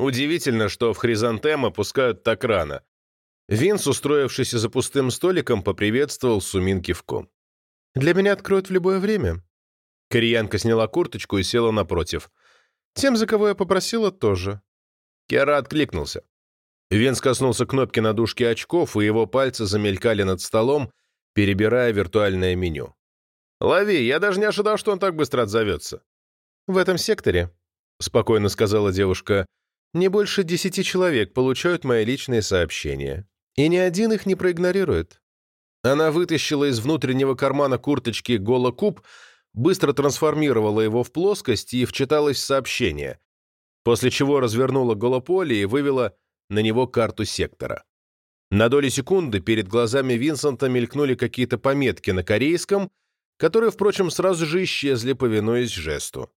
Удивительно, что в хризантем опускают так рано. Винс, устроившийся за пустым столиком, поприветствовал Сумин кивком. «Для меня откроют в любое время». Кореянка сняла курточку и села напротив. «Тем, за кого я попросила, тоже». Кера откликнулся. Винс коснулся кнопки на дужке очков, и его пальцы замелькали над столом, перебирая виртуальное меню. «Лови, я даже не ожидал, что он так быстро отзовется». «В этом секторе», — спокойно сказала девушка, «не больше десяти человек получают мои личные сообщения, и ни один их не проигнорирует». Она вытащила из внутреннего кармана курточки голокуб, быстро трансформировала его в плоскость и вчиталась в сообщение, после чего развернула голополе и вывела на него карту сектора. На доли секунды перед глазами Винсента мелькнули какие-то пометки на корейском, которые, впрочем, сразу же исчезли, повинуясь жесту.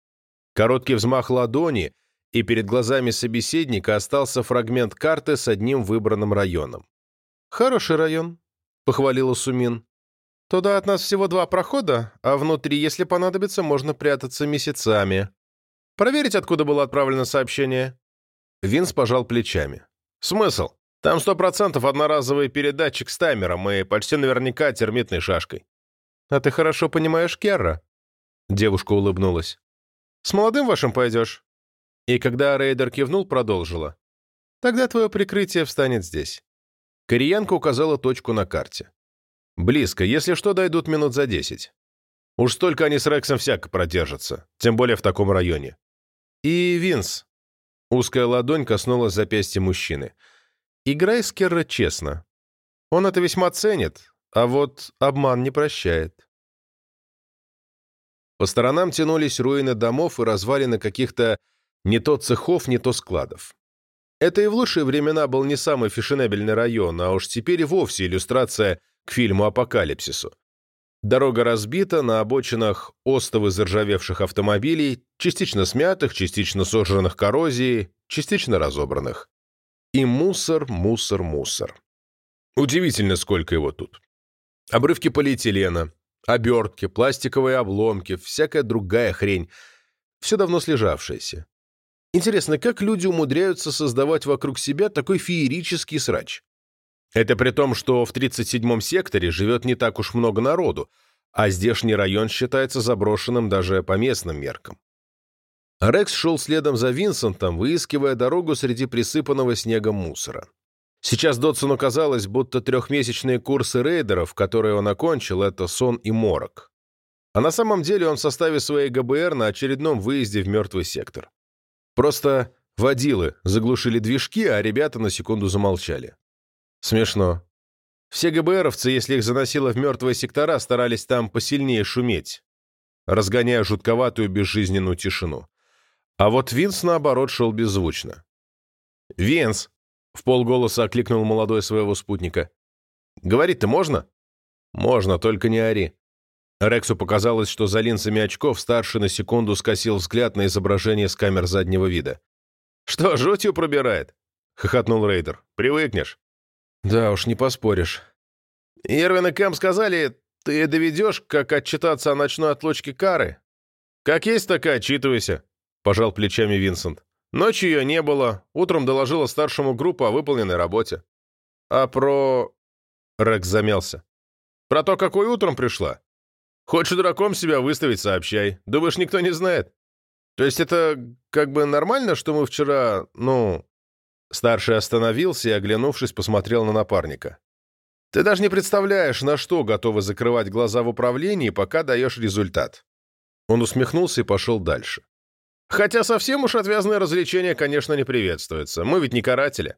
Короткий взмах ладони, и перед глазами собеседника остался фрагмент карты с одним выбранным районом. «Хороший район», — похвалила Сумин. «Туда от нас всего два прохода, а внутри, если понадобится, можно прятаться месяцами. Проверить, откуда было отправлено сообщение?» Винс пожал плечами. «Смысл? Там сто процентов одноразовый передатчик с таймером и почти наверняка термитной шашкой». «А ты хорошо понимаешь Керра?» Девушка улыбнулась. «С молодым вашим пойдешь?» И когда Рейдер кивнул, продолжила. «Тогда твое прикрытие встанет здесь». Кореянка указала точку на карте. «Близко, если что, дойдут минут за десять. Уж столько они с Рексом всяко продержатся, тем более в таком районе. И Винс, Узкая ладонь коснулась запястья мужчины. «Играй с Керра честно. Он это весьма ценит, а вот обман не прощает». По сторонам тянулись руины домов и развалины каких-то не то цехов, не то складов. Это и в лучшие времена был не самый фешенебельный район, а уж теперь и вовсе иллюстрация к фильму «Апокалипсису». Дорога разбита, на обочинах остовы заржавевших автомобилей, частично смятых, частично сожранных коррозией, частично разобранных. И мусор, мусор, мусор. Удивительно, сколько его тут. Обрывки полиэтилена, обертки, пластиковые обломки, всякая другая хрень. Все давно слежавшееся. Интересно, как люди умудряются создавать вокруг себя такой феерический срач? Это при том, что в 37-м секторе живет не так уж много народу, а здешний район считается заброшенным даже по местным меркам. Рекс шел следом за Винсентом, выискивая дорогу среди присыпанного снегом мусора. Сейчас Дотсону казалось, будто трехмесячные курсы рейдеров, которые он окончил, это сон и морок. А на самом деле он в составе своей ГБР на очередном выезде в мертвый сектор. Просто водилы заглушили движки, а ребята на секунду замолчали. Смешно. Все ГБРовцы, если их заносило в мертвые сектора, старались там посильнее шуметь, разгоняя жутковатую безжизненную тишину. А вот Винс, наоборот, шел беззвучно. «Винс!» — вполголоса окликнул молодой своего спутника. «Говорить-то можно?» «Можно, только не ори». Рексу показалось, что за линзами очков старший на секунду скосил взгляд на изображение с камер заднего вида. «Что, жутью пробирает?» — хохотнул Рейдер. «Привыкнешь». Да уж, не поспоришь. Ирвин и Кэм сказали, ты доведешь, как отчитаться о ночной отлучке кары? Как есть, так отчитывайся, пожал плечами Винсент. Ночью ее не было, утром доложила старшему группу о выполненной работе. А про... Рекс замялся. Про то, какой утром пришла? Хочешь дураком себя выставить, сообщай. Думаешь, никто не знает? То есть это как бы нормально, что мы вчера, ну, Старший остановился и, оглянувшись, посмотрел на напарника. «Ты даже не представляешь, на что готовы закрывать глаза в управлении, пока даешь результат». Он усмехнулся и пошел дальше. «Хотя совсем уж отвязное развлечение, конечно, не приветствуется. Мы ведь не каратели.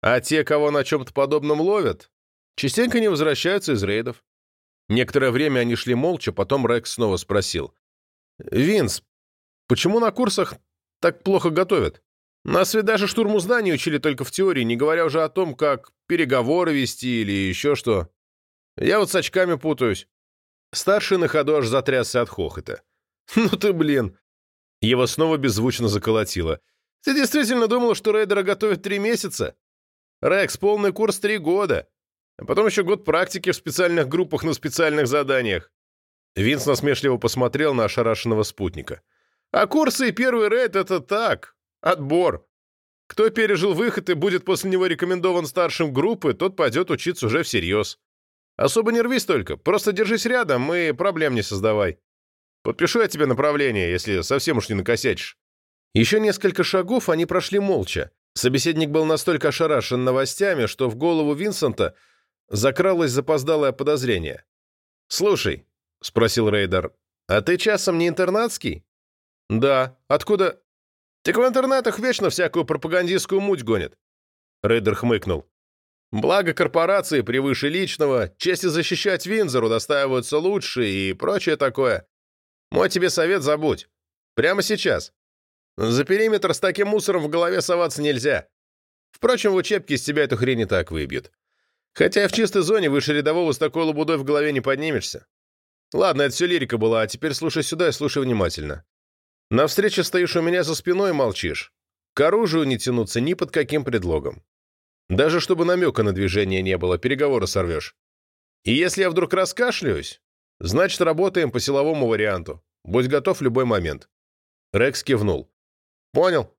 А те, кого на чем-то подобном ловят, частенько не возвращаются из рейдов». Некоторое время они шли молча, потом Рекс снова спросил. «Винс, почему на курсах так плохо готовят?» Нас ведь даже штурму зданий учили только в теории, не говоря уже о том, как переговоры вести или еще что. Я вот с очками путаюсь. Старший на ходу аж затрясся от хохота. «Ну ты, блин!» Его снова беззвучно заколотило. «Ты действительно думал, что рейдера готовят три месяца? Рекс, полный курс три года. А потом еще год практики в специальных группах на специальных заданиях». Винс насмешливо посмотрел на ошарашенного спутника. «А курсы и первый рейд — это так, Отбор. Кто пережил выход и будет после него рекомендован старшим группы, тот пойдет учиться уже всерьез. Особо не рвись только, просто держись рядом и проблем не создавай. Подпишу я тебе направление, если совсем уж не накосячишь». Еще несколько шагов они прошли молча. Собеседник был настолько ошарашен новостями, что в голову Винсента закралось запоздалое подозрение. «Слушай», — спросил Рейдер, — «а ты часом не интернатский?» «Да. Откуда?» «Так в интернатах вечно всякую пропагандистскую муть гонят». Рейдер хмыкнул. «Благо корпорации превыше личного, чести защищать Винзор удостаиваются лучшие и прочее такое. Мой тебе совет забудь. Прямо сейчас. За периметр с таким мусором в голове соваться нельзя. Впрочем, в учебке из тебя эту хрень и так выбьют. Хотя в чистой зоне выше рядового с такой лабудой в голове не поднимешься. Ладно, это все лирика была, а теперь слушай сюда и слушай внимательно. На встрече стоишь у меня за спиной и молчишь. К оружию не тянуться ни под каким предлогом. Даже чтобы намека на движение не было, переговоры сорвешь. И если я вдруг раскашляюсь, значит, работаем по силовому варианту. Будь готов в любой момент. Рекс кивнул. Понял.